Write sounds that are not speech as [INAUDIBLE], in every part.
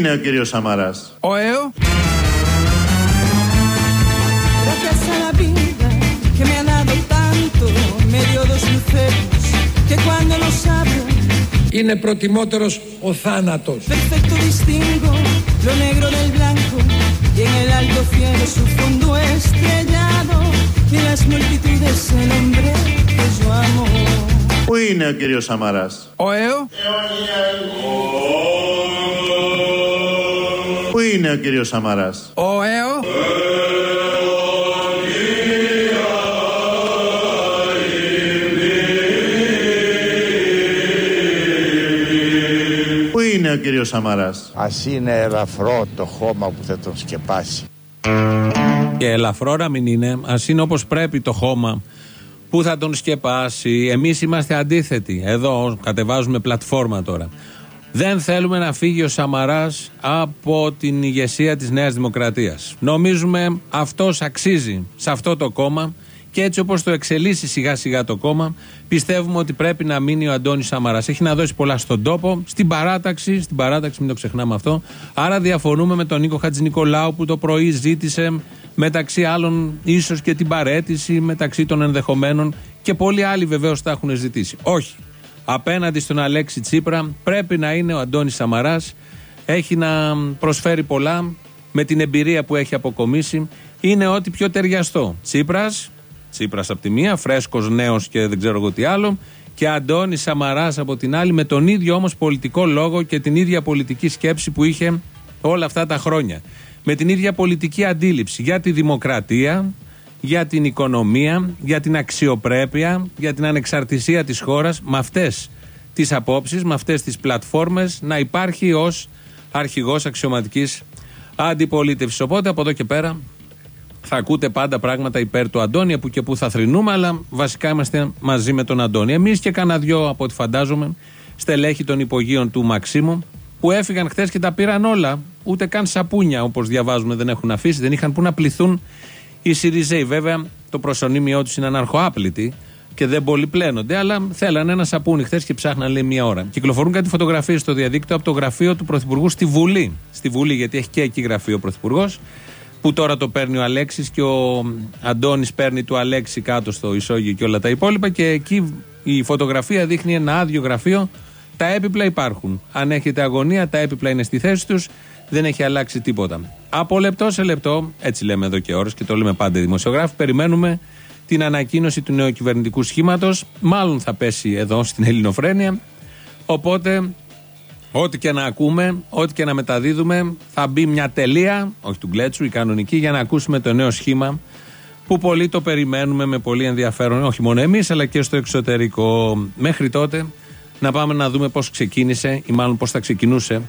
Είναι ο κύριος Αμαρά. Είναι προτιμότερος ο θάνατος. Περιfecto, είναι άλλο. Ο φόβο είναι. Και είναι ο κύριος Αμαρά. Ο κύριο Αμαρά. Πού είναι ο κύριος Σαμαράς; Ο ΕΟ. Πού είναι ο κύριος Σαμαράς; Ας είναι ελαφρό το χώμα που θα τον σκεπάσει. Και ελαφρό να μην είναι. Α είναι όπως πρέπει το χώμα που θα τον σκεπάσει. Εμείς είμαστε αντίθετοι. Εδώ κατεβάζουμε πλατφόρμα τώρα. Δεν θέλουμε να φύγει ο Σαμαράς από την ηγεσία της Νέας Δημοκρατίας. Νομίζουμε αυτός αξίζει σε αυτό το κόμμα και έτσι όπως το εξελίσσει σιγά σιγά το κόμμα, πιστεύουμε ότι πρέπει να μείνει ο Αντώνης Σαμαράς. Έχει να δώσει πολλά στον τόπο, στην παράταξη, στην παράταξη, μην το ξεχνάμε αυτό. Άρα διαφωνούμε με τον Νίκο Χατζηνικολάου που το πρωί ζήτησε μεταξύ άλλων ίσως και την παρέτηση μεταξύ των ενδεχομένων και πολλοί άλλοι βεβαίως τα έχουν ζητήσει. Όχι. Απέναντι στον Αλέξη Τσίπρα πρέπει να είναι ο Αντώνης Σαμαράς έχει να προσφέρει πολλά με την εμπειρία που έχει αποκομίσει είναι ό,τι πιο ταιριαστό. Τσίπρας, Τσίπρας από τη μία, φρέσκος νέος και δεν ξέρω εγώ τι άλλο και Αντώνης Σαμαράς από την άλλη με τον ίδιο όμως πολιτικό λόγο και την ίδια πολιτική σκέψη που είχε όλα αυτά τα χρόνια. Με την ίδια πολιτική αντίληψη για τη δημοκρατία, για την οικονομία, για την αξιοπρέπεια, για την ανεξαρτησία της χώρας με αυτές τις απόψεις, με αυτές τις πλατφόρμες να υπάρχει ως αρχηγός αξιωματικής αντιπολίτευσης. Οπότε από εδώ και πέρα θα ακούτε πάντα πράγματα υπέρ του Αντώνη που και που θα θρυνούμε, αλλά βασικά είμαστε μαζί με τον Αντώνη. Εμείς και κανένα δυο από ό,τι φαντάζομαι στελέχη των υπογείων του Μαξίμου που έφυγαν χθες και τα πήραν όλα. Ούτε καν σαπούνια όπως διαβάζουμε δεν έχουν αφήσει, δεν είχαν που να πληθούν οι Σιριζέοι. Βέβαια το προσωνύμιό του είναι αναρχοάπλητοι και δεν πολύ πλένονται, αλλά θέλανε ένα σαπούνι χθες και ψάχναν λέει μία ώρα. Κυκλοφορούν κάτι φωτογραφίες στο διαδίκτυο από το γραφείο του Πρωθυπουργού στη Βουλή. Στη Βουλή, γιατί έχει και εκεί γραφείο ο Πρωθυπουργός που τώρα το παίρνει ο Αλέξης και ο Αντώνης παίρνει του Αλέξη κάτω στο ισόγειο και όλα τα υπόλοιπα και εκεί η φωτογραφία δείχνει ένα άδειο γραφείο τα έπιπλα υπάρχουν. Αν έχετε αγωνία, τα έπιπλα είναι στη θέση τους δεν έχει αλλάξει τίποτα. Από λεπτό σε λεπτό, έτσι λέμε εδώ και ώρες και το λέμε πάντα οι δημοσιογράφοι, περιμένουμε την ανακοίνωση του νέου κυβερνητικού σχήματος. Μάλλον θα πέσει εδώ στην Ελληνοφρένεια. Οπότε Ό,τι και να ακούμε, ό,τι και να μεταδίδουμε, θα μπει μια τελεία, όχι του Γκλέτσου, η κανονική, για να ακούσουμε το νέο σχήμα που πολύ το περιμένουμε με πολύ ενδιαφέρον, όχι μόνο εμείς, αλλά και στο εξωτερικό. Μέχρι τότε να πάμε να δούμε πώς ξεκίνησε, ή μάλλον πώς θα ξεκινούσε,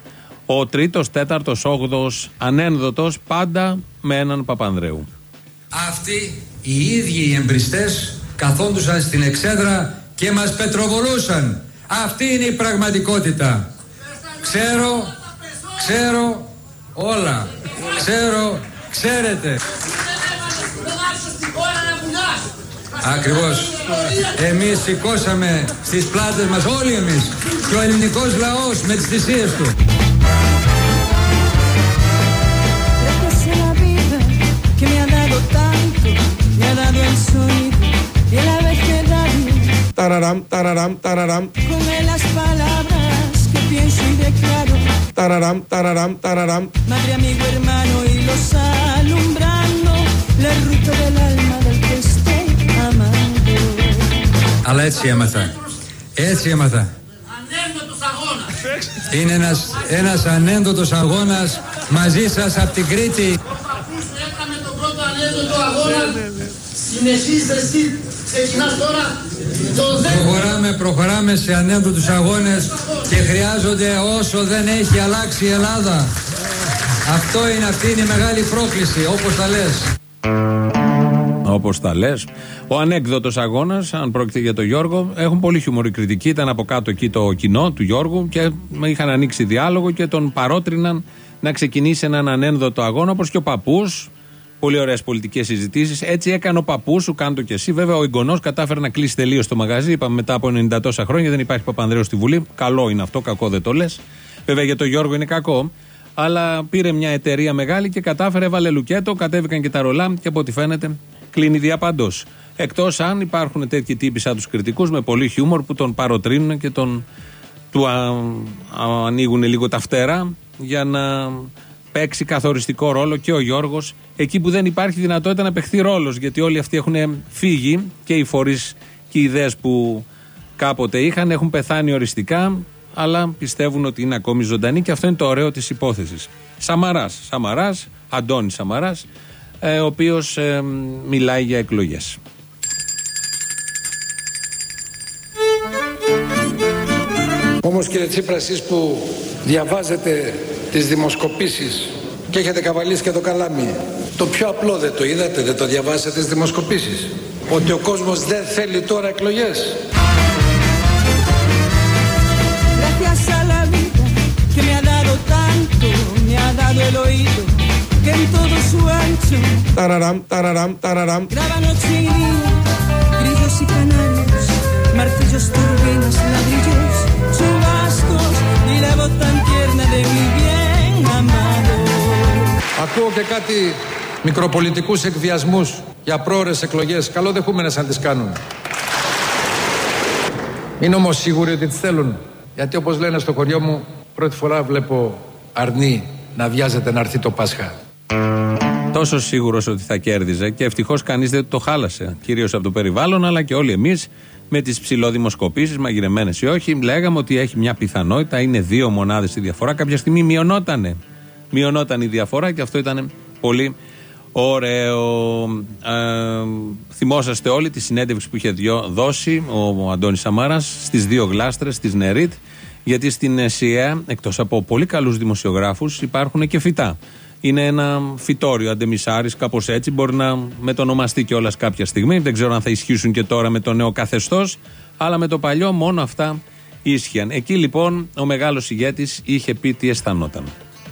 ο τρίτος, τέταρτος, όγδος, ανένδοτος, πάντα με έναν Παπανδρέου. Αυτοί οι ίδιοι οι εμπριστές καθόντουσαν στην εξέδρα και μας πετροβολούσαν. Αυτή είναι η πραγματικότητα. Ξέρω, ξέρω όλα. Ξέρω, ξέρετε. Ακριβώς. Εμείς σηκώσαμε στις πλάτες μας όλοι εμείς και ο ελληνικός λαός με τις θυσίες του. Tararam, tararam, tararam, Con él las palabras que pienso y declaro. tararam, tararam, tararam. Madre, amigo, hermano y los alumbrando la ruta del alma del que estoy amando. Αλλά έτσι έμαθα. Έτσι έμαθα. Είναι ένας, ένας ανέντοτος αγώνας μαζί σας από την Κρήτη. Έκαμε τον πρώτο ανέντοτο αγώνα. Συνεχίζεις εσύ. Ξεκινάς τώρα το δεύτερο. Προχωράμε, προχωράμε σε ανέντοτους αγώνες και χρειάζονται όσο δεν έχει αλλάξει η Ελλάδα. Αυτό είναι, αυτή είναι η μεγάλη πρόκληση, όπως τα λες. Όπως τα λες. Ο ανέκδοτος αγώνας, αν πρόκειται για τον Γιώργο, έχουν πολύ χιούμορη κριτική. Ήταν από κάτω εκεί το κοινό του Γιώργου και είχαν ανοίξει διάλογο και τον παρότριναν να ξεκινήσει έναν ανένδοτο αγώνα όπως και ο παππούς. Πολύ ωραίες πολιτικές συζητήσεις. Έτσι έκανε ο παππούς σου, κάνε το κι εσύ. Βέβαια, ο εγγονός κατάφερε να κλείσει τελείως το μαγαζί. Είπαμε μετά από 90 τόσα χρόνια δεν υπάρχει Παπανδρέου στη Βουλή. Καλό είναι αυτό, κακό δεν το λες. Βέβαια για τον Γιώργο είναι κακό. Αλλά πήρε μια εταιρεία μεγάλη και κατάφερε, έβαλε λουκέτο, κατέβηκαν και τα ρολά και από ό,τι φαίνεται κλείνει διαπαντό. Εκτός αν υπάρχουν τέτοιοι τύποι σαν τους κριτικούς με πολύ χιούμορ που τον παροτρύνουν και τον του α, α, ανοίγουν λίγο τα φτερά για να παίξει καθοριστικό ρόλο και ο Γιώργος εκεί που δεν υπάρχει δυνατότητα να παιχθεί ρόλος. Γιατί όλοι αυτοί έχουν φύγει και οι φορείς και οι ιδέες που κάποτε είχαν έχουν πεθάνει οριστικά, αλλά πιστεύουν ότι είναι ακόμη ζωντανοί και αυτό είναι το ωραίο της υπόθεσης. Σαμαράς, Σαμαράς, Αντώνη Σαμαράς, ε, ο οποίος ε, μιλάει για εκλογές. Όμως κύριε Τσίπρα εσείς που διαβάζετε τις δημοσκοπήσεις και έχετε καβαλήσει και το καλάμι. Το πιο απλό δεν το είδατε. Δεν το διαβάσατε τις δημοσκοπήσεις. Ότι ο κόσμος δεν θέλει τώρα εκλογές. Μπρέφτια σαλαβίδα και μια δάδο τάνκο. Μια δάδο ελοείο. Κέρνει σου του βάσκο ή. Ακούω και κάτι μικροπολιτικούς εκβιασμούς για πρόορες εκλογές. Καλοδεχούμενες αν τις κάνουν. Είναι όμως σίγουροι ότι τις θέλουν. Γιατί όπως λένε στο χωριό μου, πρώτη φορά βλέπω αρνή να βιάζεται να έρθει το Πάσχα. Τόσο σίγουρος ότι θα κέρδιζε και ευτυχώς κανείς δεν το χάλασε. Κυρίως από το περιβάλλον, αλλά και όλοι εμείς με τις ψηλόδημοσκοπήσει, μαγειρεμένες ή όχι, λέγαμε ότι έχει μια πιθανότητα, είναι δύο μονάδες η διαφορά. Κάποια στιγμή μειωνότανε. Μειωνόταν η διαφορά και αυτό ήταν πολύ ωραίο. Ε, θυμόσαστε όλοι τη συνέντευξη που είχε δυο- δώσει ο Αντώνης Σαμάρας στις δύο γλάστρες της Νερίτ γιατί στην ΣΥΕΑ εκτός από πολύ καλούς δημοσιογράφους υπάρχουν και φυτά. Είναι ένα φυτόριο, αντεμισάρης, κάπως έτσι. Μπορεί να μετονομαστεί κιόλας κάποια στιγμή. Δεν ξέρω αν θα ισχύσουν και τώρα με το νέο καθεστώς Αλλά με το παλιό μόνο αυτά ίσχυαν. Εκεί λοιπόν ο μεγάλος ηγέτης είχε πει τι αισθανόταν.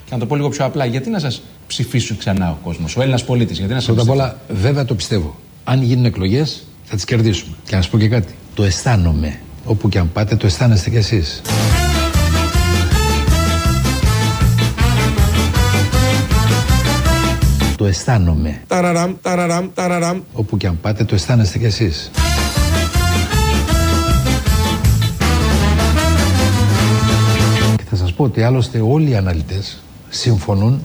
Και να το πω λίγο πιο απλά, γιατί να σας ψηφίσει ξανά ο κόσμος, ο Έλληνας πολίτης, γιατί να σας Πρώτα απ' όλα, βέβαια το πιστεύω. Αν γίνουν εκλογές, θα τις κερδίσουμε. Και να σας πω και κάτι. Το αισθάνομαι. Όπου και αν πάτε, το αισθάνεστε κι εσείς. Το αισθάνομαι. Ταραραμ, ταραραμ, ταραραμ. Όπου και αν πάτε, το αισθάνεστε κι εσείς. Και θα σας πω ότι άλλωστε όλοι οι αναλυτές συμφωνούν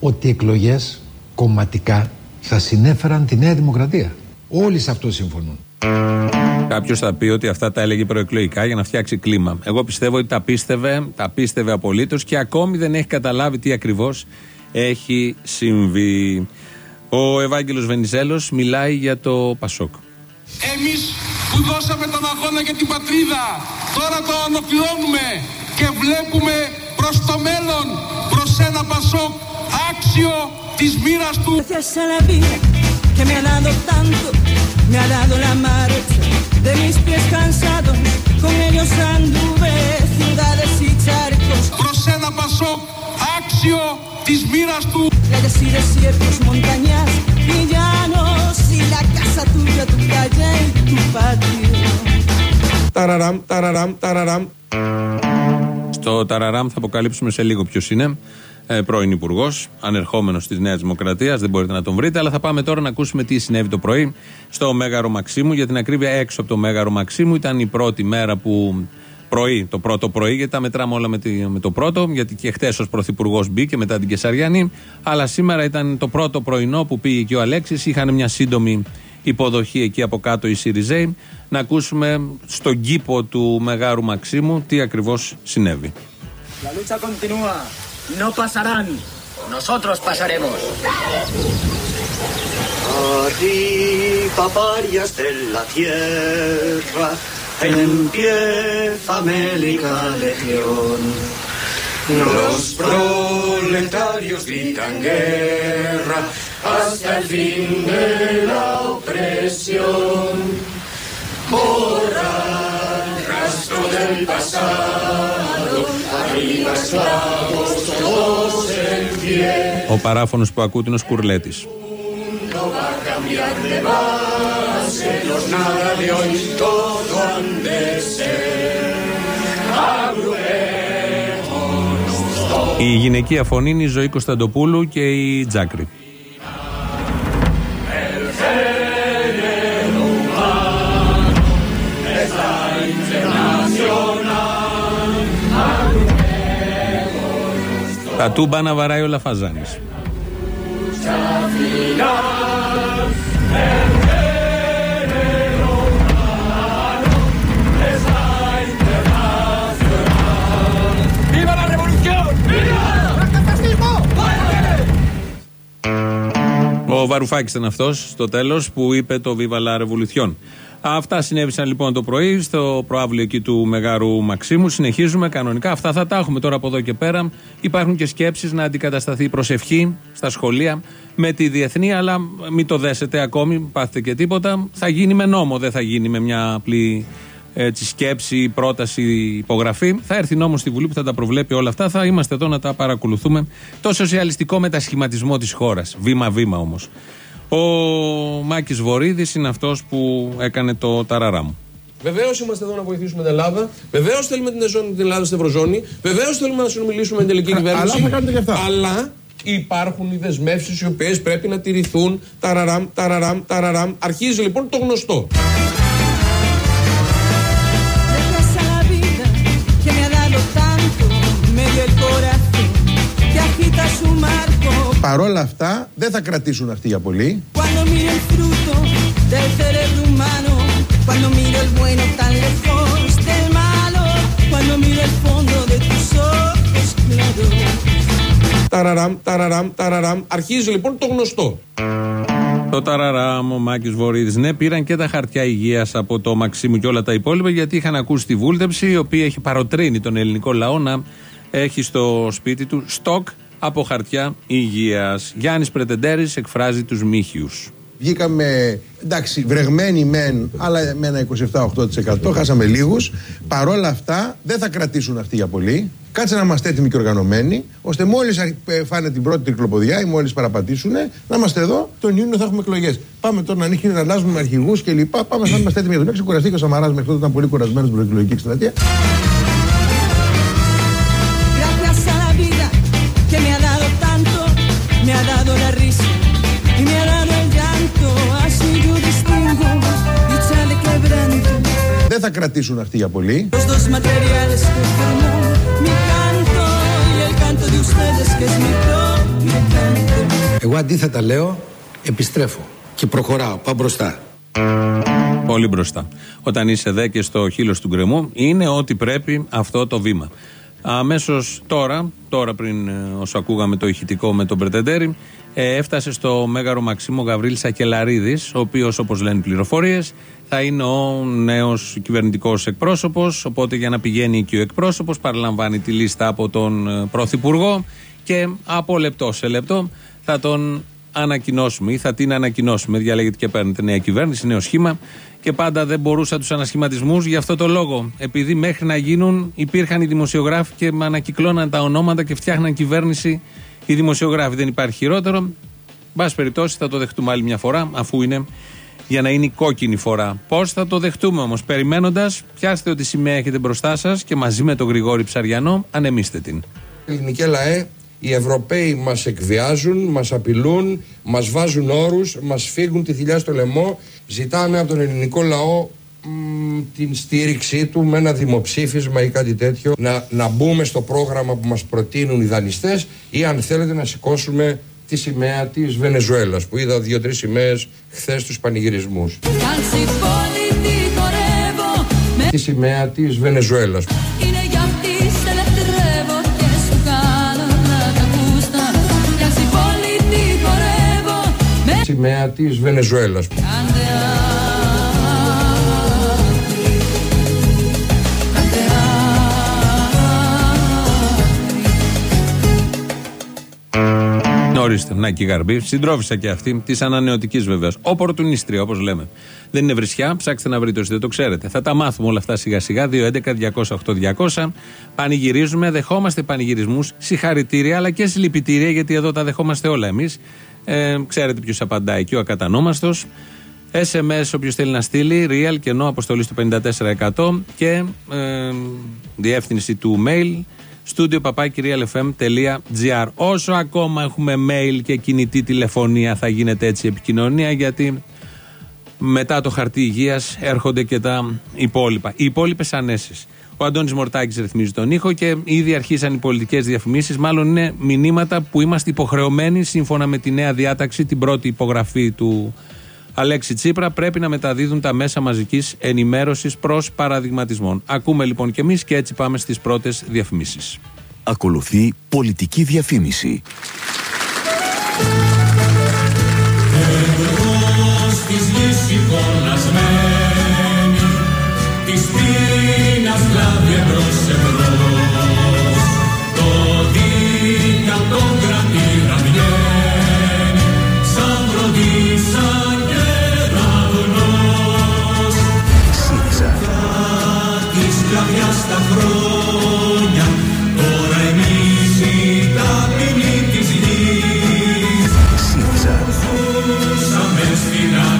ότι οι εκλογές κομματικά θα συνέφεραν τη Νέα Δημοκρατία. Όλοι σε αυτό συμφωνούν. Κάποιος θα πει ότι αυτά τα έλεγε προεκλογικά για να φτιάξει κλίμα. Εγώ πιστεύω ότι τα πίστευε, τα πίστευε απολύτως και ακόμη δεν έχει καταλάβει τι ακριβώς έχει συμβεί. Ο Ευάγγελος Βενιζέλος μιλάει για το Πασόκ. Εμείς που δώσαμε τον αγώνα για την πατρίδα τώρα το ολοκληρώνουμε και βλέπουμε προς το μέλλον προς ένα Πασόκ άξιο της μοίρας του Gracias a la vida que me ha dado tanto, me ha dado la marcha de mis pies cansados. Con ellos anduve ciudades y charcos, προς ένα Πασόκ άξιο της μοίρας του playas y desiertos, montañas y llanos y la casa tuya, tu calle y tu patio. Ταραραμ, ταραραμ, ταραραμ. Στο Ταραραμ θα αποκαλύψουμε σε λίγο ποιος είναι. Ε, πρώην Υπουργός, ανερχόμενος της Νέας Δημοκρατίας. Δεν μπορείτε να τον βρείτε. Αλλά θα πάμε τώρα να ακούσουμε τι συνέβη το πρωί στο Μέγαρο Μαξίμου. Για την ακρίβεια, έξω από το Μέγαρο Μαξίμου ήταν η πρώτη μέρα που. Πρωί, το πρώτο πρωί, γιατί τα μετράμε όλα με, τη- με το πρώτο, γιατί και χτε ως πρωθυπουργός μπήκε μετά την Κεσαριανή. Αλλά σήμερα ήταν το πρώτο πρωινό που πήγε και ο Αλέξης. Είχαν μια σύντομη υποδοχή εκεί από κάτω οι Σιριζέοι. Να ακούσουμε στον κήπο του Μεγάρου Μαξίμου τι ακριβώ συνέβη. La lucha continúa. No pasarán. Nosotros pasaremos. Arriba varias de la tierra, empieza Mélica Legión. Los proletarios gritan guerra hasta el fin de la opresión. Borra el rastro del pasado, arriba esclavos, todos en pie. Ο παράφωνος που ακούτε είναι ο Σκουρλέτης. No va a cambiar de base, los nada de hoy todo han de ser. Agrupémonos Η γυναικεία φωνή είναι η Ζωή Κωνσταντοπούλου και η Τζάκρη. Τα τούμπα να βαράει ο Λαφαζάνης. ¡Viva la revolución! ¡Viva el fascismo! Ο Βαρουφάκης ήταν αυτός στο τέλος που είπε το Viva la Revolution. Αυτά συνέβησαν λοιπόν το πρωί στο προάβλιο εκεί του Μεγάρου Μαξίμου. Συνεχίζουμε κανονικά. Αυτά θα τα έχουμε τώρα από εδώ και πέρα. Υπάρχουν και σκέψεις να αντικατασταθεί η προσευχή στα σχολεία με τη διεθνή, αλλά μην το δέσετε ακόμη, πάθετε και τίποτα. Θα γίνει με νόμο, δεν θα γίνει με μια απλή έτσι, σκέψη, πρόταση, υπογραφή. Θα έρθει νόμος στη Βουλή που θα τα προβλέπει όλα αυτά. Θα είμαστε εδώ να τα παρακολουθούμε. Το σοσιαλιστικό μετασχηματισμό της χώρας. Βήμα-βήμα όμως. Ο Μάκης Βορύδης είναι αυτός που έκανε το ταραράμ. Βεβαίως είμαστε εδώ να βοηθήσουμε την Ελλάδα. Βεβαίως θέλουμε την, εζώνη, την Ελλάδα στην Ευρωζώνη. Βεβαίως θέλουμε να συνομιλήσουμε με την τελική κυβέρνηση. αλλά θα κάνετε και αυτά. Αλλά υπάρχουν οι δεσμεύσεις οι οποίες πρέπει να τηρηθούν. Ταραραμ, ταραραμ, ταραραμ. Αρχίζει λοιπόν το γνωστό. Παρόλα αυτά δεν θα κρατήσουν αυτοί για πολύ. Cuando miro el fruto del cerebro humano, cuando miro el bueno tan lejos del malo, cuando miro el fondo de tus ojos claros. Ταραραμ, ταραραμ, ταραραμ. Αρχίζει λοιπόν το γνωστό. Το ταραράμ, ο Μάκης Βορύδης. Ναι, πήραν και τα χαρτιά υγείας από το Μαξίμου και όλα τα υπόλοιπα, γιατί είχαν ακούσει τη βούλτεψη, η οποία έχει παροτρύνει τον ελληνικό λαό να έχει στο σπίτι του στόκ από χαρτιά υγείας. Γιάννης Πρετεντέρης εκφράζει τους μύχιους. Βγήκαμε, εντάξει, βρεγμένοι μεν, αλλά με ένα 27-8%. Χάσαμε λίγους. Παρόλα αυτά δεν θα κρατήσουν αυτοί για πολύ. Κάτσε να είμαστε έτοιμοι και οργανωμένοι, ώστε μόλις φάνε την πρώτη τρικλοποδιά ή μόλις παραπατήσουν, να είμαστε εδώ. Τον Ιούνιο θα έχουμε εκλογές. Πάμε τώρα να ανοίξει να αλλάζουμε αρχηγούς κλπ. Πάμε να είμαστε έτοιμοι για τον έξι. Κουραστεί και ο Σαμαράς μέχρι τότε ήταν πολύ κουρασμένος στην προεκλογική εκστρατεία. Θα κρατήσουν αυτοί για πολύ. Los dos materiales que forman mi canto y el canto de ustedes que es mi propio canto. Εγώ αντίθετα λέω, επιστρέφω και προχωράω, πάω μπροστά. Πολύ μπροστά. Όταν είσαι δε και στο χείλος του γκρεμού, είναι ότι πρέπει αυτό το βήμα. Αμέσως τώρα, τώρα πριν ε, όσο ακούγαμε το ηχητικό με τον Πρετεντέρη, ε, έφτασε στο Μέγαρο Μαξίμο Γαβρίλης Ακελαρίδης, ο οποίος, όπως λένε πληροφορίες, θα είναι ο νέος κυβερνητικός εκπρόσωπος. Οπότε για να πηγαίνει εκεί ο εκπρόσωπος, παραλαμβάνει τη λίστα από τον ε, Πρωθυπουργό και από λεπτό σε λεπτό θα τον ανακοινώσουμε ή θα την ανακοινώσουμε. Διαλέγεται και παίρνετε νέα κυβέρνηση, νέο σχήμα. Και πάντα δεν μπορούσα τους ανασχηματισμούς για αυτό το λόγο. Επειδή μέχρι να γίνουν υπήρχαν οι δημοσιογράφοι και με ανακυκλώναν τα ονόματα και φτιάχναν κυβέρνηση οι δημοσιογράφοι. Δεν υπάρχει χειρότερο. Εν πάση περιπτώσει θα το δεχτούμε άλλη μια φορά, αφού είναι για να είναι η κόκκινη φορά. Πώς θα το δεχτούμε όμως, περιμένοντας, πιάστε ότι σημαία έχετε μπροστά σας και μαζί με τον Γρηγόρη Ψαριανό ανεμίστε την. Ελληνική λαέ, οι Ευρωπαίοι μας εκβιάζουν, μας απειλούν, μας βάζουν όρους, μας φύγουν τη θηλιά στο λαιμό. Ζητάμε από τον ελληνικό λαό μ, την στήριξή του με ένα δημοψήφισμα ή κάτι τέτοιο να, να μπούμε στο πρόγραμμα που μας προτείνουν οι δανειστές ή αν θέλετε να σηκώσουμε τη σημαία της Βενεζουέλας που είδα δύο-τρεις σημαίες χθες στους πανηγυρισμούς. Calci χορεύω με Τη σημαία της Βενεζουέλας. είναι για αυτής σε λατρεύω και σου κάνω να τα ακούστα. Calci χορεύω με Τη σημαία της Βενεζουέλας. Κάντε Ορίστε, να και η Γαρμπή. Συντρόφισσα και αυτή, της ανανεωτικής βεβαίως. Οπορτουνίστρια, όπως λέμε. Δεν είναι βρισιά, ψάξτε να βρείτε όσοι δεν το ξέρετε. Θα τα μάθουμε όλα αυτά σιγά σιγά. 2.11.208.200. Πανηγυρίζουμε, δεχόμαστε πανηγυρισμούς, συγχαρητήρια αλλά και συλληπιτήρια, γιατί εδώ τα δεχόμαστε όλα εμείς. Ε, ξέρετε ποιος απαντάει εκεί, ο ακατανόμαστος. SMS όποιος θέλει να στείλει, real και ενώ αποστολή στο 54% και ε, διεύθυνση του mail Στούντιο παπάκυριαλεφm.gr. Όσο ακόμα έχουμε mail και κινητή τηλεφωνία θα γίνεται έτσι η επικοινωνία γιατί μετά το χαρτί υγείας έρχονται και τα υπόλοιπα. Οι υπόλοιπες ανέσεις. Ο Αντώνης Μορτάκης ρυθμίζει τον ήχο και ήδη αρχίσαν οι πολιτικές διαφημίσεις. Μάλλον είναι μηνύματα που είμαστε υποχρεωμένοι σύμφωνα με τη νέα διάταξη, την πρώτη υπογραφή του Αλέξη Τσίπρα, πρέπει να μεταδίδουν τα μέσα μαζικής ενημέρωσης προς παραδειγματισμό. Ακούμε λοιπόν και εμείς και έτσι πάμε στις πρώτες διαφημίσεις. Ακολουθεί πολιτική διαφήμιση. Της γης destinados.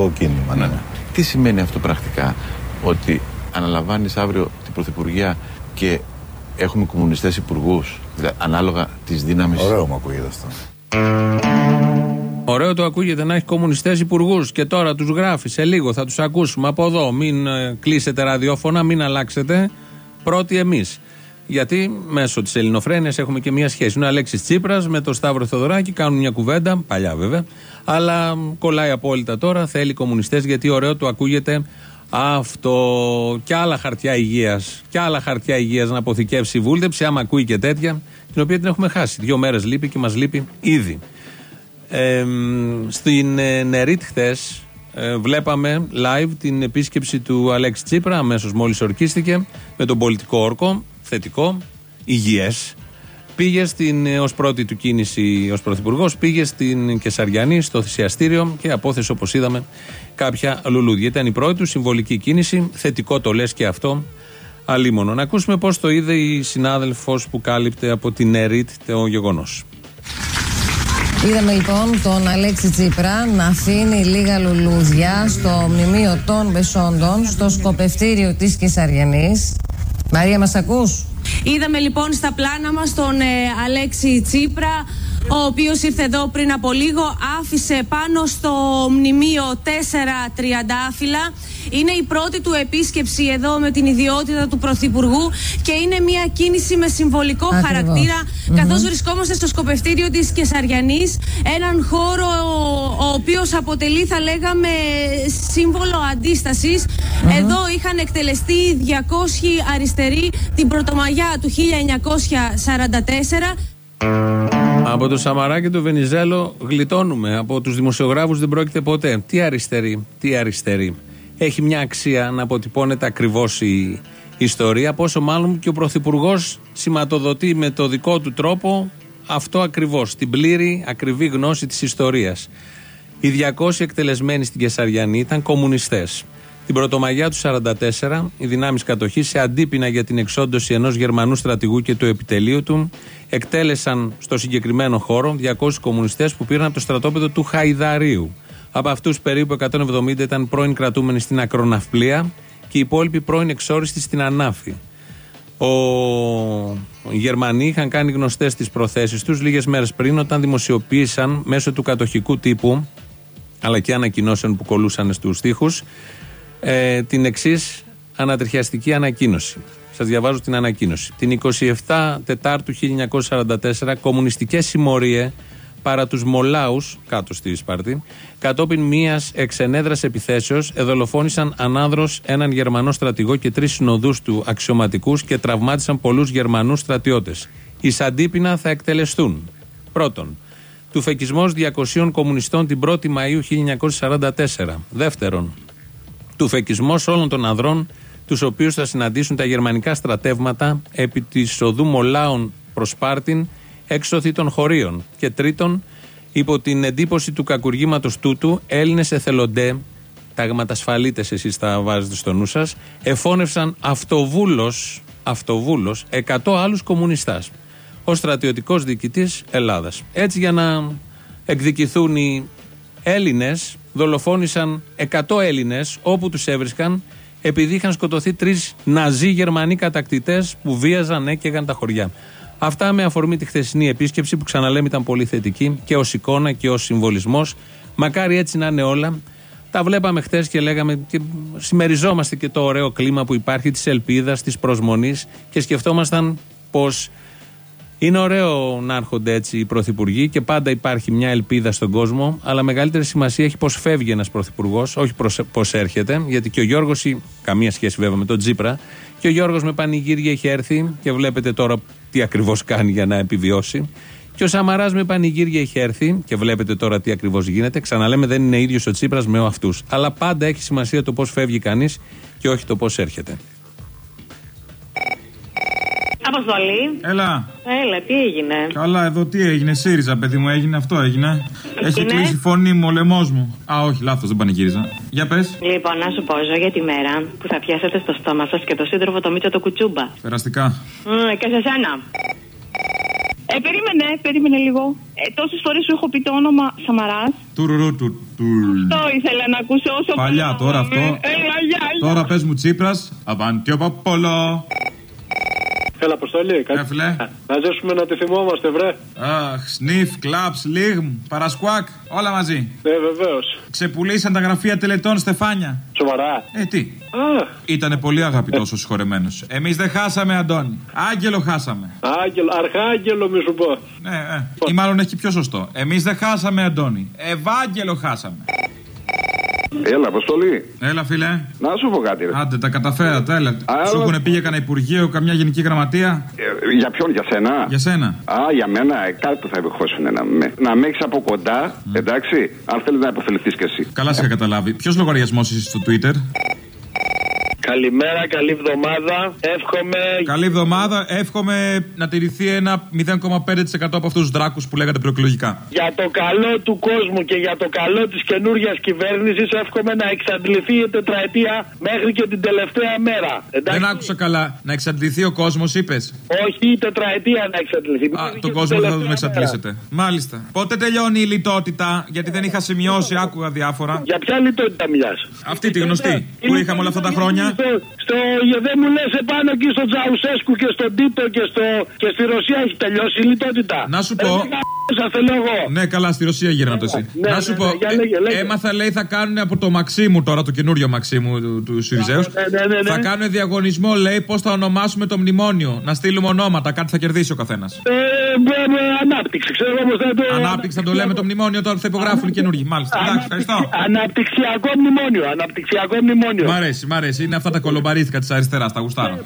Είναι το κομμουνιστικό κίνημα. Ναι. Τι σημαίνει αυτό πρακτικά, ότι αναλαμβάνεις αύριο την Πρωθυπουργία και έχουμε κομμουνιστές υπουργούς, δηλαδή ανάλογα της δύναμης. Ωραίο μου ακούγεται αυτό. Ωραίο το ακούγεται να έχει κομμουνιστές υπουργούς και τώρα τους γράφεις σε λίγο. Θα τους ακούσουμε από εδώ. Μην ε, κλείσετε ραδιόφωνα, μην αλλάξετε. Πρώτοι εμείς. Γιατί μέσω της Ελληνοφρένειας έχουμε και μια σχέση. Είναι ο Αλέξης Τσίπρας με τον Σταύρο Θεοδωράκη, κάνουν μια κουβέντα, παλιά βέβαια, αλλά μ, κολλάει απόλυτα τώρα. Θέλει κομμουνιστές γιατί ωραίο του ακούγεται αυτό. Και άλλα χαρτιά υγείας. Και άλλα χαρτιά υγείας να αποθηκεύσει η βούλτεψη, άμα ακούει και τέτοια, την οποία την έχουμε χάσει. Δύο μέρες λείπει και μας λείπει ήδη. Ε, στην ε, Νερίτ χθες βλέπαμε live την επίσκεψη του Αλέξη Τσίπρα, αμέσως μόλις ορκίστηκε, με τον πολιτικό όρκο. Θετικό, υγιές. Πήγε στην, ε, ως πρώτη του κίνηση ως πρωθυπουργός, πήγε στην Κεσαριανή, στο θυσιαστήριο και απόθεσε όπως είδαμε κάποια λουλούδια. Ήταν η πρώτη του συμβολική κίνηση, θετικό το λες και αυτό, αλίμονο. Να ακούσουμε πώς το είδε η συνάδελφος που κάλυπτε από την ΕΡΙΤ το γεγονός. Είδαμε λοιπόν τον Αλέξη Τσίπρα να αφήνει λίγα λουλούδια στο μνημείο των Μπεσόντων στο σκοπευτήριο της Κεσαριανής. Μαρία μας ακούς; Είδαμε λοιπόν στα πλάνα μας τον ε, Αλέξη Τσίπρα ο οποίος ήρθε εδώ πριν από λίγο άφησε πάνω στο μνημείο τέσσερα τριαντάφυλλα είναι η πρώτη του επίσκεψη εδώ με την ιδιότητα του Πρωθυπουργού και είναι μια κίνηση με συμβολικό Ακριβώς. χαρακτήρα Μμμ. καθώς βρισκόμαστε στο σκοπευτήριο της Κεσαριανής έναν χώρο ο, ο οποίος αποτελεί θα λέγαμε σύμβολο αντίστασης εδώ είχαν εκτελεστεί 200 αριστεροί την Πρωτομαγιά του 1944 Από το Σαμαρά και το Βενιζέλο γλιτώνουμε. Από τους δημοσιογράφους δεν πρόκειται ποτέ. Τι αριστερή, τι αριστερή. Έχει μια αξία να αποτυπώνεται ακριβώς η ιστορία. Πόσο μάλλον και ο Πρωθυπουργός σηματοδοτεί με το δικό του τρόπο αυτό ακριβώς. Την πλήρη ακριβή γνώση της ιστορίας. Οι 200 εκτελεσμένοι στην Κεσαριανή ήταν κομμουνιστές. Την Πρωτομαγιά του 1944, οι δυνάμεις κατοχής, σε αντίπεινα για την εξόντωση ενός Γερμανού στρατηγού και του επιτελείου του, εκτέλεσαν στο συγκεκριμένο χώρο 200 κομμουνιστές που πήραν από το στρατόπεδο του Χαϊδαρίου. Από αυτούς περίπου 170 ήταν πρώην κρατούμενοι στην Ακροναυπλία και οι υπόλοιποι πρώην εξόριστοι στην Ανάφη. Ο... Οι Γερμανοί είχαν κάνει γνωστές τις προθέσεις τους λίγες μέρες πριν όταν δημοσιοποίησαν μέσω του κατοχικού τύπου αλλά και ανακοινώσεων που κολούσαν στους τοίχους ε, την εξής ανατριχιαστική ανακοίνωση. Σας διαβάζω την ανακοίνωση. Την 27 Τετάρτου 1944, κομμουνιστικές συμμορίες παρά τους Μολάους, κάτω στη Σπάρτη, κατόπιν μια εξενέδρας επιθέσεως, εδολοφόνησαν ανάδρος έναν Γερμανό στρατηγό και τρεις συνοδούς του αξιωματικούς και τραυμάτισαν πολλούς Γερμανούς στρατιώτες. Οι σαντίπινα θα εκτελεστούν. Πρώτον, του φεκισμός 200 κομμουνιστών την 1η Μαου 1944. Δεύτερον, του φεκισμός όλων των ανδρών τους οποίους θα συναντήσουν τα γερμανικά στρατεύματα επί της οδού Μολάων προς Σπάρτιν, έξωθη των χωρίων. Και τρίτον, υπό την εντύπωση του κακουργήματος τούτου, Έλληνες εθελοντέ, ταγματασφαλίτε εσείς τα βάζετε στο νου σας, εφώνευσαν αυτοβούλος αυτοβούλος 100 άλλους κομμουνιστάς. Ο στρατιωτικός διοικητής Ελλάδας. Έτσι για να εκδικηθούν οι Έλληνες, δολοφόνησαν 100 Έλληνες όπου τους έβρισκαν επειδή είχαν σκοτωθεί τρεις ναζί Γερμανοί κατακτητές που βίαζαν, έκαιγαν τα χωριά. Αυτά με αφορμή τη χθεσινή επίσκεψη που ξαναλέμε ήταν πολύ θετική και ως εικόνα και ως συμβολισμός. Μακάρι έτσι να είναι όλα. Τα βλέπαμε χθες και λέγαμε και συμμεριζόμαστε και το ωραίο κλίμα που υπάρχει της ελπίδας, της προσμονής και σκεφτόμασταν πως είναι ωραίο να έρχονται έτσι οι πρωθυπουργοί και πάντα υπάρχει μια ελπίδα στον κόσμο, αλλά μεγαλύτερη σημασία έχει πώς φεύγει ένας πρωθυπουργός, όχι πώς έρχεται. Γιατί και ο Γιώργος, καμία σχέση βέβαια με τον Τζίπρα, και ο Γιώργος με πανηγύρια έχει έρθει και βλέπετε τώρα τι ακριβώς κάνει για να επιβιώσει. Και ο Σαμαράς με πανηγύρια έχει έρθει και βλέπετε τώρα τι ακριβώς γίνεται. Ξαναλέμε, δεν είναι ίδιος ο Τσίπρας με αυτούς. Αλλά πάντα έχει σημασία το πώς φεύγει κανείς και όχι το πώς έρχεται. Αποστολή. Έλα. Έλα, τι έγινε; Καλά, εδώ τι έγινε. ΣΥΡΙΖΑ, παιδί μου, έγινε αυτό, έγινε. Έχει Είναι; κλείσει η φωνή μου, ο λαιμό μου. Α, όχι, λάθος, δεν πανηγύριζα. Για πες. Λοιπόν, να σου πω, ζω για τη μέρα που θα πιάσετε στο στόμα σας και το σύντροφο το Μίτσο το κουτσούμπα. Περαστικά. Μμ, και σε σένα. Ε, περίμενε, περίμενε λίγο. Ε, Τόσες φορές σου έχω πει το όνομα Σαμαράς. Τουρουρού του. του. Το ήθελα να ακούσω όσο Παλιά τώρα αυτό. Έλα, γεια, γεια. Τώρα πες μου Τσίπρας. Αβάντιο Παπόλο. Έλα, Αποστολή. Κάτι... Έφλε. Να ζήσουμε να τη θυμόμαστε, βρε. Αχ, σνιφ, κλαψ, λίγμ, παρασκουάκ, όλα μαζί. Ναι, βεβαίως. Ξεπουλήσαν τα γραφεία τελετών Στεφάνια. Σοβαρά. Ε, τι. Ήτανε πολύ αγαπητός ο συγχωρεμένος. Εμείς δεν χάσαμε, Αντώνη. Άγγελο χάσαμε. Άγγελο, αρχάγγελο, μη σου πω. Ναι, ε. Ή μάλλον έχει πιο σωστό. Εμείς δεν χάσαμε, Αντώνη. Ευάγγελο χάσαμε. Έλα, Αποστολή. Έλα, φίλε. Να σου πω κάτι. Ρε. Άντε, τα καταφέρατε, έλα. Άρα- Σου έχουν πει για κανένα υπουργείο, καμιά γενική γραμματεία; Ε, για ποιον, για σένα; Για σένα. Α, για μένα, ε, κάτι που θα επιχώσουν να με, να με έχεις από κοντά, εντάξει, αν θέλεις να υποφεληθεί κι εσύ. Καλά, σε είχα καταλάβει. Ποιος λογαριασμός είσαι στο Twitter; Καλημέρα, καλή εβδομάδα. Εύχομαι. Καλή εβδομάδα. Εύχομαι να τηρηθεί ένα 0,5% από αυτούς τους δράκους που λέγατε προεκλογικά. Για το καλό του κόσμου και για το καλό της καινούργιας κυβέρνησης, εύχομαι να εξαντληθεί η τετραετία μέχρι και την τελευταία μέρα. Εντάξει. Δεν άκουσα καλά. Να εξαντληθεί ο κόσμος, είπες; Όχι η τετραετία να εξαντληθεί. Α, τον κόσμο δεν θα τον εξαντλήσετε. Μάλιστα. Πότε τελειώνει η λιτότητα, γιατί δεν είχα σημειώσει, άκουγα διάφορα. Για ποια λιτότητα μιλάς; Αυτή τη γνωστή που είχαμε όλα αυτά τα χρόνια. Στο, στο, δεν μου λες επάνω εκεί στο Τζαουσέσκου και στον Τίτο και, στο, και στη Ρωσία έχει τελειώσει η λιτότητα. Να σου πω. Σα θέλω εγώ. Ναι, καλά, στη Ρωσία γύρνα το εσύ. Ναι, να σου ναι, πω, ναι, για λέγε, ε, λέγε. έμαθα λέει θα κάνουν από το Μαξίμου τώρα, το καινούριο Μαξίμου του, του Σιριζέους. ναι, ναι, ναι. Θα κάνουν διαγωνισμό, λέει, πώς θα ονομάσουμε το μνημόνιο. Να στείλουμε ονόματα, κάτι θα κερδίσει ο καθένας. Ε, μπε- μπε, ανάπτυξη, ξέρω όμω θα το. Ανάπτυξη θα το λέμε το μνημόνιο τώρα που θα υπογράφουν οι καινούργοι. Μάλιστα. Εντάξει, ευχαριστώ. Αναπτυξιακό μνημόνιο. Αναπτυξιακό μνημόνιο. Μ' αρέσει, μ' αρέσει. Είναι αυτά τα κολομπαρίθηκα της αριστεράς, τα γουστάρω.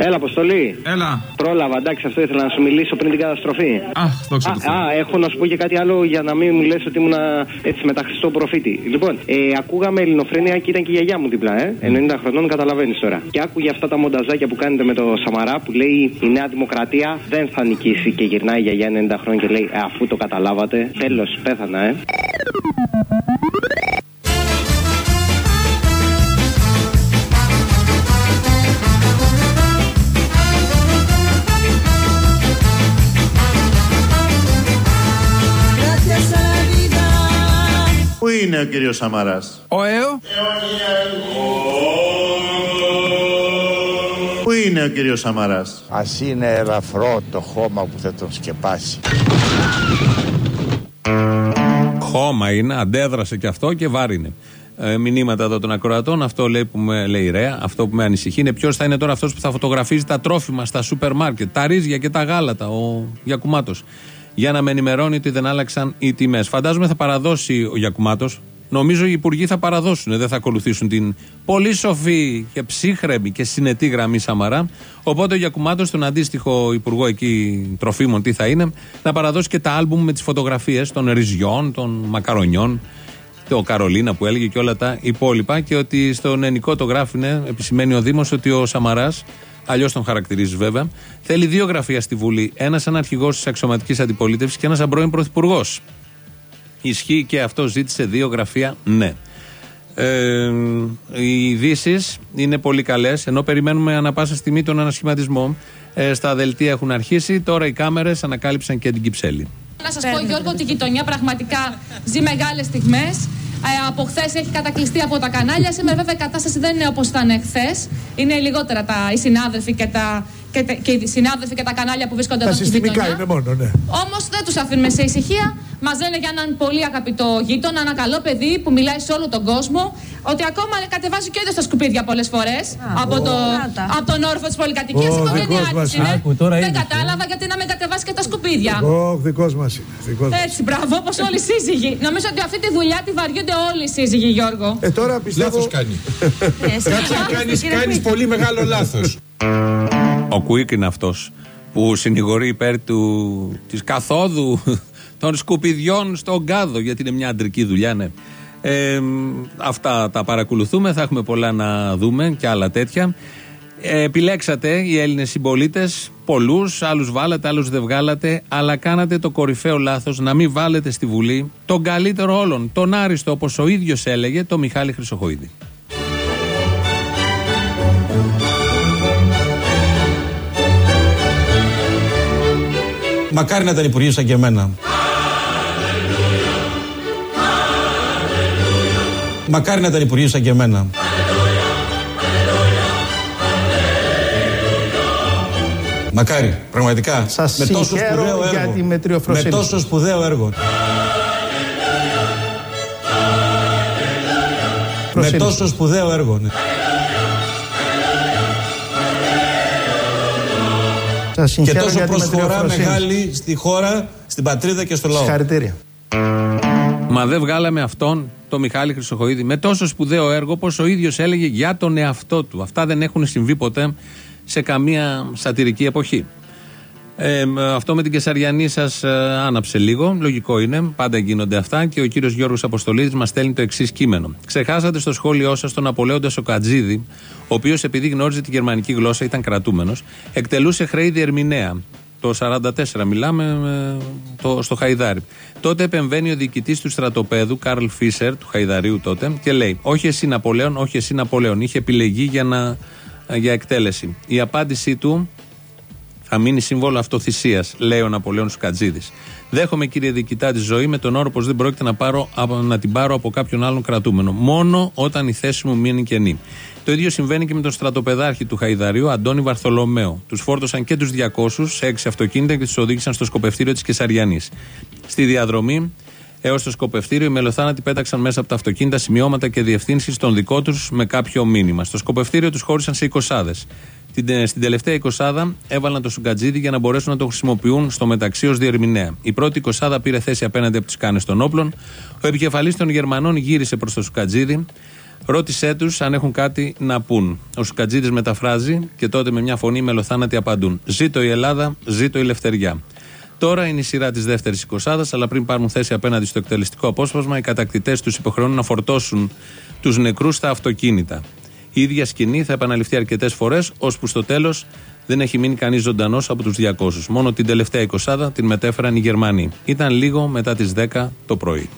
Έλα, Αποστολή. Έλα. Πρόλαβα, εντάξει, αυτό ήθελα να σου μιλήσω πριν την καταστροφή. Αχ, δόξα Α, τω Θεώ. α, έχω να σου πω και κάτι άλλο για να μην μου λες ότι ήμουν έτσι μεταχριστό προφήτη. Λοιπόν, ε, ακούγαμε ελληνοφρένεια και ήταν και η γιαγιά μου δίπλα, ε. 90 χρονών, καταλαβαίνεις τώρα. Και άκουγε αυτά τα μονταζάκια που κάνετε με το Σαμαρά που λέει η Νέα Δημοκρατία δεν θα νικήσει και γυρνάει η γιαγιά 90 χρόνια και λέει «Ε, αφού το καταλάβατε. Τέλος, πέθανα, ε. Είναι ο κύριος Σαμαράς. Ο ΕΟ. Πού είναι ο κύριος Σαμαράς; Ας είναι ελαφρό το χώμα που θα τον σκεπάσει. Χώμα είναι, αντέδρασε και αυτό και βάρινε. ε, μηνύματα εδώ των ακροατών. Αυτό λέει που με λέει ρέα, αυτό που με ανησυχεί είναι ποιος θα είναι τώρα αυτός που θα φωτογραφίζει τα τρόφιμα στα σούπερ μάρκετ, τα ρύζια και τα γάλατα, ο Γιακουμάτος. Για να με ενημερώνει ότι δεν άλλαξαν οι τιμές. Φαντάζομαι θα παραδώσει ο Γιακουμάτος. Νομίζω οι υπουργοί θα παραδώσουν, δεν θα ακολουθήσουν την πολύ σοφή και ψύχρεμη και συνετή γραμμή Σαμαρά. Οπότε ο Γιακουμάτος, τον αντίστοιχο υπουργό εκεί τροφίμων, τι θα είναι, να παραδώσει και τα άλμπουμ με τις φωτογραφίες των ρυζιών, των μακαρονιών, το Καρολίνα που έλεγε και όλα τα υπόλοιπα. Και ότι στον ενικό το γράφουνε, επισημαίνει ο Δήμος, ότι ο Σαμαράς, αλλιώς τον χαρακτηρίζεις βέβαια, θέλει δύο γραφεία στη Βουλή. Ένας σαν αρχηγός της αξιωματικής αντιπολίτευσης και ένας σαν πρώην πρωθυπουργός. Ισχύει και αυτό, ζήτησε δύο γραφεία, ναι. Ε, οι ειδήσεις είναι πολύ καλές, ενώ περιμένουμε ανα πάσα στιγμή τον ανασχηματισμό. Ε, στα δελτία έχουν αρχίσει, τώρα οι κάμερες ανακάλυψαν και την Κυψέλη. Να σας πω, Γιώργο, ότι η γειτονιά πραγματικά ζει μεγάλες στιγμές. Ε, από χθες έχει κατακλειστεί από τα κανάλια. Σήμερα, βέβαια, η κατάσταση δεν είναι όπως ήταν χθες. Είναι λιγότερα τα, οι συνάδελφοι και τα, και, τε- και οι συνάδελφοι και τα κανάλια που βρίσκονται Τα εδώ στη συστημικά γειτονιά. είναι μόνο, ναι. Όμως δεν τους αφήνουμε σε ησυχία. Μα λένε για έναν πολύ αγαπητό γείτονα, ένα καλό παιδί που μιλάει σε όλο τον κόσμο. Ότι ακόμα κατεβάζει και ο ίδιο τα σκουπίδια πολλές φορές από, το, από τον όρφος της πολυκατοικίας. Ω, Η οικογένειά δικός μας τη είναι. Άκου, τώρα Δεν είδες, κατάλαβα γιατί να μην κατεβάσει και τα σκουπίδια. Ω, δικός μας είναι. Δικός μας. Έτσι, μπράβο, όπως όλοι οι σύζυγοι. Νομίζω ότι αυτή τη δουλειά τη βαριούνται όλοι οι σύζυγοι, Γιώργο. Ε, τώρα πιστεύω. Λάθος κάνει. [LAUGHS] Κάτσε να κάνεις, κύριε κάνεις Κουίκ. πολύ μεγάλο λάθος. [LAUGHS] Ο Κουίκ είναι αυτός που συνηγορεί υπέρ του, της καθόδου [LAUGHS] των σκουπιδιών στον κάδο, γιατί είναι μια αντρική δουλειά, ναι. Ε, αυτά τα παρακολουθούμε, θα έχουμε πολλά να δούμε και άλλα τέτοια. Ε, επιλέξατε οι Έλληνες συμπολίτες, πολλούς, άλλους βάλατε, άλλους δεν βγάλατε, αλλά κάνατε το κορυφαίο λάθος να μην βάλετε στη Βουλή τον καλύτερο όλων, τον άριστο, όπως ο ίδιος έλεγε, τον Μιχάλη Χρυσοχοίδη. Μακάρι να ήταν υπουργείο σαν και εμένα. Μακάρι να ήταν υπουργείο σαν και εμένα. Μακάρι, πραγματικά. Σας με τόσο συγχαίρω σπουδαίο για έργο. τη μετριοφροσύνη Με τόσο σπουδαίο έργο. Με Προσύνη. τόσο σπουδαίο έργο. ναι. Σας Και συγχαίρω τόσο για τη προσφορά μετριοφροσύνη. μεγάλη στη χώρα, στην πατρίδα και στο λαό. Συγχαρητήρια. Μα δεν βγάλαμε αυτόν, τον Μιχάλη Χρυσοχοίδη, με τόσο σπουδαίο έργο όπω ο ίδιος έλεγε για τον εαυτό του. Αυτά δεν έχουν συμβεί ποτέ σε καμία σατυρική εποχή. Ε, μ, αυτό με την Κεσαριανή σας άναψε λίγο. Λογικό είναι. Πάντα γίνονται αυτά. Και ο κύριος Γιώργος Αποστολίδης μας στέλνει το εξής κείμενο. Ξεχάσατε στο σχόλιο σας τον Απολέοντας Σοκατζίδη, ο οποίος επειδή γνώριζε τη γερμανική γλώσσα, ήταν κρατούμενος, εκτελούσε χρέη διερμηνέα. Το 44 μιλάμε ε, το, στο Χαϊδάρι. Τότε επεμβαίνει ο διοικητής του στρατοπέδου, Καρλ Φίσερ, του Χαϊδαρίου τότε, και λέει: Όχι εσύ Ναπολέον, όχι εσύ Ναπολέον. Είχε επιλεγεί για, να, για εκτέλεση. Η απάντησή του θα μείνει σύμβολο αυτοθυσίας, λέει ο Ναπολέον Σκατζίδη. Δέχομαι, κύριε Διοικητά, τη ζωή με τον όρο πως δεν πρόκειται να, πάρω, απο- να την πάρω από κάποιον άλλον κρατούμενο. Μόνο όταν η θέση μου μείνει κενή. Το ίδιο συμβαίνει και με τον στρατοπεδάρχη του Χαϊδαρίου, Αντώνη Βαρθολομέο. Τους φόρτωσαν και τους 200 σε έξι αυτοκίνητα και τους οδήγησαν στο σκοπευτήριο της Κεσαριανής. Στη διαδρομή έως το σκοπευτήριο, οι μελοθάνατοι πέταξαν μέσα από τα αυτοκίνητα σημειώματα και διευθύνσεις των δικό τους με κάποιο μήνυμα. Στο σκοπευτήριο τους χώρισαν σε εικοσάδες. Την, ε, στην τελευταία εικοσάδα έβαλαν το Σουγκατζίδι για να μπορέσουν να το χρησιμοποιούν στο μεταξύ ως διερμηνέα. Η πρώτη εικοσάδα πήρε θέση απέναντι από τις κάνες των όπλων. Ο επικεφαλής των Γερμανών γύρισε προς το Σουκατζίδι. Ρώτησέ τους αν έχουν κάτι να πούν. Ο Σουκατζίδη μεταφράζει και τότε με μια φωνή οι μελοθάνατοι απαντούν. Ζήτω η Ελλάδα, ζήτω η ελευθεριά. Τώρα είναι η σειρά της δεύτερης εικοσάδας, αλλά πριν πάρουν θέση απέναντι στο εκτελεστικό απόσπασμα, οι κατακτητές τους υποχρεώνουν να φορτώσουν τους νεκρούς στα αυτοκίνητα. Η ίδια σκηνή θα επαναληφθεί αρκετές φορές, ώσπου στο τέλος δεν έχει μείνει κανείς ζωντανός από τους 200. Μόνο την τελευταία εικοσάδα την μετέφεραν οι Γερμανοί. Ήταν λίγο μετά τις 10 το πρωί.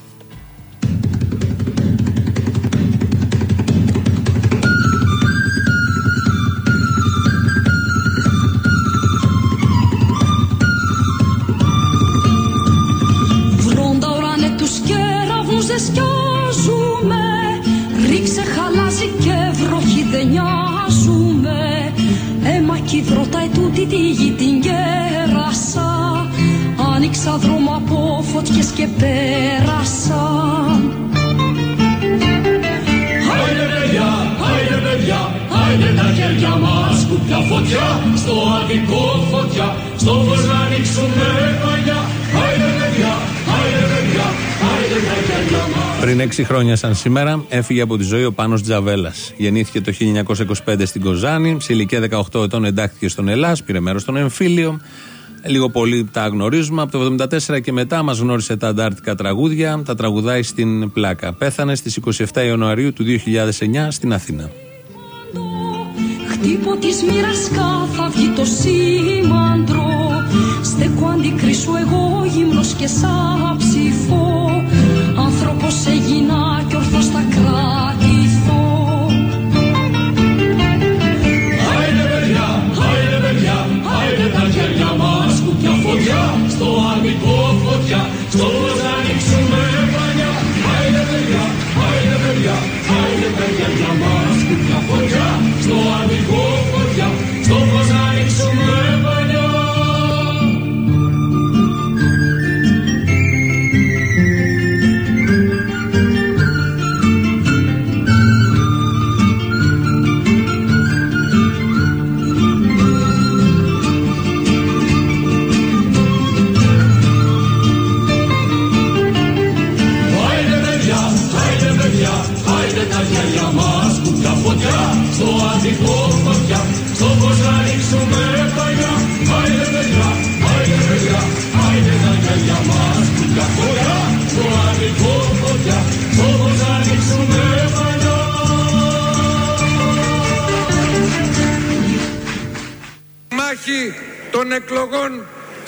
Φωτιά, στο Αττικό φωτιά, στο φως να ανοίξουμε παλιά. Άιντε παιδιά, άιντε παιδιά, άιντε παιδιά για μας. Πριν 6 χρόνια, σαν σήμερα, έφυγε από τη ζωή ο Πάνος Τζαβέλας. Γεννήθηκε το 1925 στην Κοζάνη. Σε ηλικία 18 ετών εντάχθηκε στον Ελλάς, πήρε μέρος στον εμφύλιο. Λίγο πολύ τα γνωρίζουμε. Από το 1974 και μετά μας γνώρισε τα αντάρτικα τραγούδια. Τα τραγουδάει στην πλάκα. Πέθανε στις 27 Ιανουαρίου του 2009 στην Αθήνα. Χτύπω της μοίρας κάθαυγη το σήμαντρο Στέκω αντικρίσου εγώ γύμνος και σαν ψηφό Άνθρωπος έγινα κι ορθώς θα κρατηθώ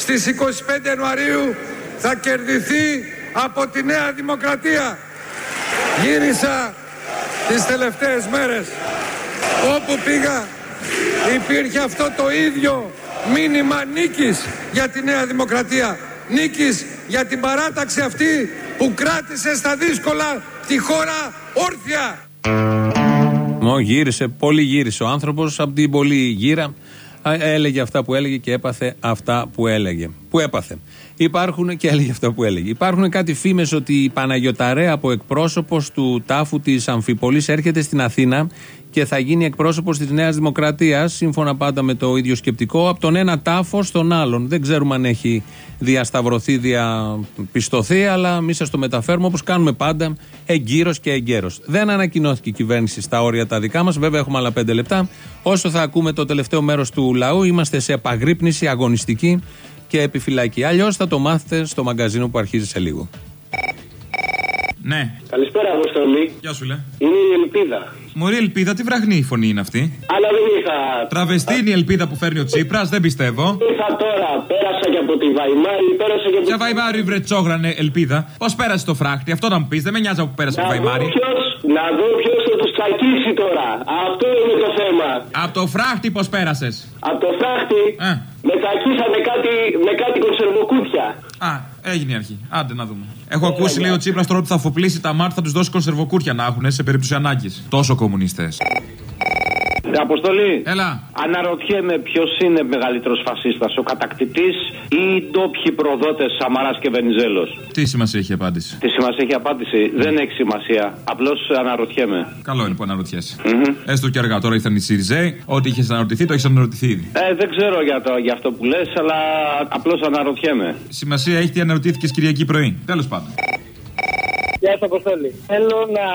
στις 25 Ιανουαρίου θα κερδιθεί από τη Νέα Δημοκρατία. Γύρισα τις τελευταίες μέρες. Όπου πήγα υπήρχε αυτό το ίδιο μήνυμα νίκης για τη Νέα Δημοκρατία. Νίκης για την παράταξη αυτή που κράτησε στα δύσκολα τη χώρα όρθια. Μω γύρισε, πολύ γύρισε ο άνθρωπος από την πολύ γύρα. Α, Έλεγε αυτά που έλεγε και έπαθε αυτά που έλεγε. Που έπαθε. Υπάρχουν και έλεγε αυτά που έλεγε. Υπάρχουν κάτι φήμες ότι η Παναγιοταρέ από εκπρόσωπος του τάφου της Αμφιπολής έρχεται στην Αθήνα και θα γίνει εκπρόσωπος της Νέας Δημοκρατίας, σύμφωνα πάντα με το ίδιο σκεπτικό, από τον ένα τάφο στον άλλον. Δεν ξέρουμε αν έχει διασταυρωθεί, διαπιστωθεί, αλλά εμεί σας το μεταφέρουμε όπως κάνουμε πάντα, εγκύρω και εγκαίρω. Δεν ανακοινώθηκε η κυβέρνηση στα όρια τα δικά μας. Βέβαια, έχουμε άλλα πέντε λεπτά. Όσο θα ακούμε το τελευταίο μέρος του λαού, είμαστε σε επαγρύπνηση αγωνιστική και επιφυλακή. Αλλιώς θα το μάθετε στο μαγκαζίνο που αρχίζει σε λίγο. Ναι. Καλησπέρα, Αποστολή. Γεια σου, λέ. Είναι η Ελπίδα. Μωρή ελπίδα, τι βραχνή η φωνή είναι αυτή; Αλλά δεν είχα. Τραβεστή είναι η ελπίδα που φέρνει ο Τσίπρας, δεν πιστεύω. Ήρθα τώρα, πέρασα και από τη Βαϊμάρη, πέρασα και από Ποια Βαϊμάρη βρετσόγρανε ελπίδα. Πώς πέρασε το φράχτη, αυτό να μου πεις, δεν με νοιάζει που πέρασε από τη Βαϊμάρη. ποιος, να δω ποιος θα τους τσακίσει τώρα. Αυτό είναι το θέμα. Από το φράχτη πώς πέρασες; Από το φράχτη Ε. με τσακίσανε κάτι, με κάτι κονσερβοκούτια. Α, έγινε η αρχή. Άντε να δούμε. Έχω ακούσει, λέει ο Τσίπρας τώρα ότι θα αφοπλίσει τα μάτια, θα τους δώσει κονσερβοκούρια να έχουν σε περίπτωση ανάγκης. Τόσο κομμουνιστές. Αποστολή. Έλα. Αναρωτιέμαι ποιος είναι μεγαλύτερος φασίστας, ο κατακτητής ή οι ντόπιοι προδότες Σαμαράς και Βενιζέλος; Τι σημασία έχει η απάντηση; Τι σημασία έχει η απάντηση, δεν έχει σημασία. Απλώς αναρωτιέμαι. Καλό είναι που αναρωτιέσαι. Έστω και αργά. Τώρα ήρθαν οι Σιριζέοι. Ό,τι είχες αναρωτηθεί, το έχεις αναρωτηθεί ήδη. Ε, δεν ξέρω για, το, για αυτό που λες, αλλά απλώς αναρωτιέμαι. Σημασία έχει τι αναρωτήθηκες Κυριακή πρωί. Τέλος πάντων. Γεια σα, Αποστόλη. Θέλω να,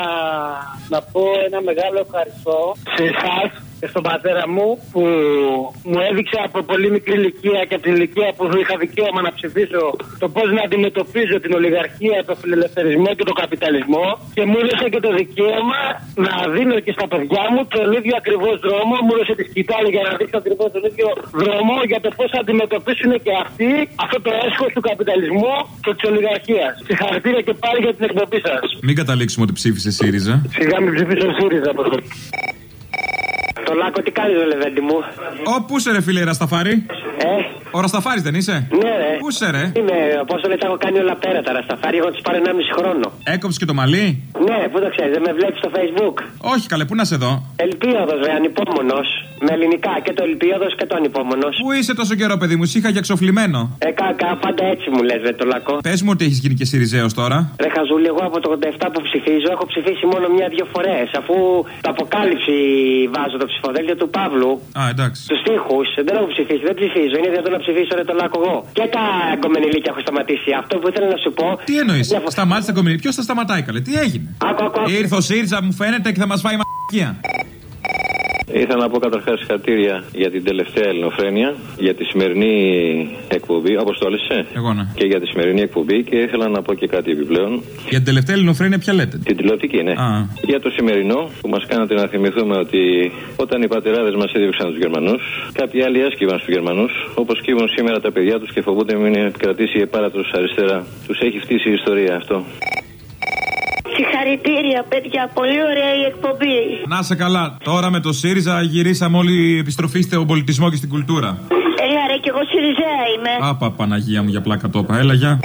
να πω ένα μεγάλο ευχαριστώ σε εσάς και στον πατέρα μου που μου έδειξε από πολύ μικρή ηλικία και από την ηλικία που είχα δικαίωμα να ψηφίσω το πώς να αντιμετωπίζω την ολιγαρχία, το φιλελευθερισμό και τον καπιταλισμό και μου έδωσε και το δικαίωμα να δίνω και στα παιδιά μου τον ίδιο ακριβώς δρόμο. Μου έδωσε τη σκητάλη για να δείξω ακριβώς τον ίδιο δρόμο για το πώς θα αντιμετωπίσουν και αυτοί αυτό το έσχος του καπιταλισμού και της ολιγαρχίας. Συγχαρητήρια και πάλι για την εκπομπή σας. Μην καταλήξουμε ότι ψήφισε ΣΥΡΙΖΑ. Σιγά μην ψηφίσω ΣΥΡΙΖΑ, Αποστόλη. Το λάκκο τι κάνεις, Λεβέντι μου; Ω, πού είσαι, ρε φίλε, Ρασταφάρη; Ε. Ο Ρασταφάρης δεν είσαι; Ναι, ρε. Πού είσαι, ρε; Είμαι, πώ το λέτε, έχω κάνει όλα πέρα τα Ρασταφάρι. Εγώ τους πάρω 1,5 χρόνο. Έκοψε και το μαλλί; Ναι, πού το ξέρεις, δεν με βλέπεις στο facebook; Όχι, καλέ, πού να σε δω; Ελπίοδο, ρε, ανυπόμονος. Με ελληνικά και το ελπίοδο και το ανυπόμονος. Πού είσαι τόσο καιρό, παιδί μου, σ' είχα για ξοφλημένο. Ε, κακά, πάντα έτσι μου λες, ρε, το λακκό. Πες μου ότι έχεις γίνει και Σιριζέο τώρα. Ρε Χαζούλη, εγώ από το 87 που ψηφίζω έχω ψηφίσει μόνο μία-δύο φορές. Αφού το αποκάλυψη βάζω το ψηφοδέλτιο του Παύλου. Α, εντάξει. Τους τοίχου δεν έχω ψηφίσει, δεν ψηφίζω. Είναι δυνατόν να ψηφίσω ρε το λάκκο εγώ. Και τα κομμενιλίκια έχω σταματήσει. Αυτό που ήθελα να σου πω. Τι εννοείς, σταμάτησε τα κομμενή. Ποιος θα σταματάει, καλέ, τι έγινε; Άκου, άκου, άκου. Ήρθε ο ΣΥΡΙΖΑ, μου φαίνεται και θα μας φάει η μαγεία. Ήθελα να πω καταρχάς συγχαρητήρια για την τελευταία ελληνοφρένεια, για τη σημερινή εκπομπή. Αποστόλη, ε; Εγώ ναι. Και για τη σημερινή εκπομπή και ήθελα να πω και κάτι επιπλέον. Για την τελευταία ελληνοφρένεια, ποια λέτε; Την τηλεοπτική, ναι. Α. Για το σημερινό που μας κάνατε να θυμηθούμε ότι όταν οι πατεράδες μας έδιωξαν τους Γερμανούς, κάποιοι άλλοι άσκηβαν στους Γερμανούς, όπως κύβουν σήμερα τα παιδιά τους και φοβούνται μην κρατήσει η επάρα τους αριστερά. Τους έχει φτύσει η ιστορία αυτό. Συγχαρητήρια, παιδιά. Πολύ ωραία η εκπομπή. Να σε καλά. Τώρα με το ΣΥΡΙΖΑ γυρίσαμε όλοι η επιστροφή στον πολιτισμό και στην κουλτούρα. Έλα ρε, κι εγώ Σιριζέα είμαι. Άπα, Παναγία μου για πλάκα το είπα. Έλα, γεια.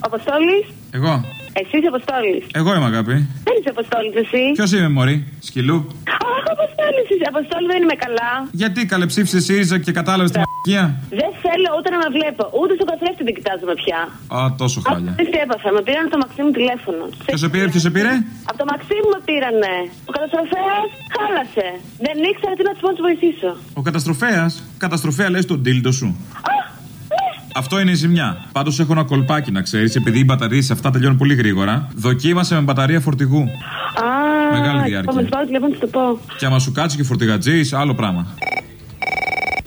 Αποστόλη. Εγώ. Εσύ είσαι Αποστόλης. Εγώ είμαι αγάπη. Δεν είσαι Αποστόλης, εσύ. Ποιος είμαι, Μωρή, σκυλού. Αχ, Αποστόλης είσαι. Αποστόλη δεν είμαι καλά. Γιατί καλέ ψήφισε ΣΥΡΙΖΑ και κατάλαβες τη μαγεία. Δεν θέλω ούτε να με βλέπω. Ούτε στο καθρέφτη δεν κοιτάζομαι πια. Α, τόσο χάλια. Τι τι έπαθα, με πήραν το μαξί μου τηλέφωνο. Ποιος σε πήρε, ποιος σε πήρε; Από το μαξί μου με πήρανε. Ο καταστροφέας χάλασε. Δεν ήξερα τι να του πω να του βοηθήσω. Ο καταστροφέας. Καταστροφέα λες τον τίλτο σου. Αυτό είναι η ζημιά. Πάντως έχω ένα κολπάκι να ξέρεις, επειδή οι μπαταρίες αυτά τελειώνουν πολύ γρήγορα. Δοκίμασε με μπαταρία φορτηγού. Α, Μεγάλη διάρκεια. Θα με πάρω τηλέφωνο να του το πω. Και άμα σου κάτσει και φορτηγατζή, άλλο πράγμα.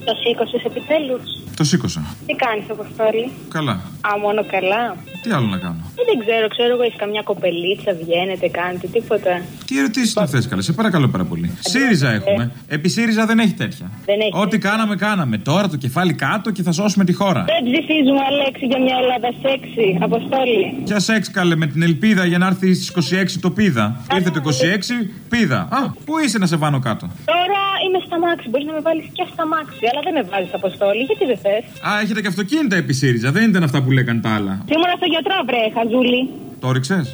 Το σήκωσες επιτέλους. Το σήκωσα. Τι κάνεις, Αποστόλη; Καλά. Α, μόνο καλά. Τι άλλο να κάνω; Ε, Δεν ξέρω, ξέρω εγώ, έχει καμιά κοπελίτσα, βγαίνετε, κάνετε τίποτα. Τι ερωτήσεις να θε, καλέ, σε παρακαλώ πάρα πολύ. ΣΥΡΙΖΑ έχουμε. Επί ΣΥΡΙΖΑ δεν έχει τέτοια. Δεν έχει. Ό,τι κάναμε, κάναμε. Τώρα το κεφάλι κάτω και θα σώσουμε τη χώρα. Δεν ψηφίζουμε, Αλέξη, για μια Ελλάδα σεξι. Αποστόλη. Ποια σεξ καλέ με την ελπίδα για να έρθει στις 26 το πίδα. Ήρθε το 26, πίδα. Α, πού είσαι να σε βάνω κάτω; Τώρα είμαι στα μάξι. Μπορείς να με βάλεις και στα μάξι, αλλά δεν με βάζεις Αποστόλη. Γιατί δεν θες; Α, έχετε και αυτοκίνητα επί ΣΥΡΙΖΑ. Δεν ήταν αυτά που λέγαν τα άλλα. Ήμουν στο γιατρό, βρε, χαζούλη. Το ρίξες;